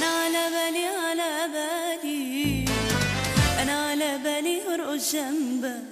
أنا على بالي على بالي أنا على بالي ارقص جنبك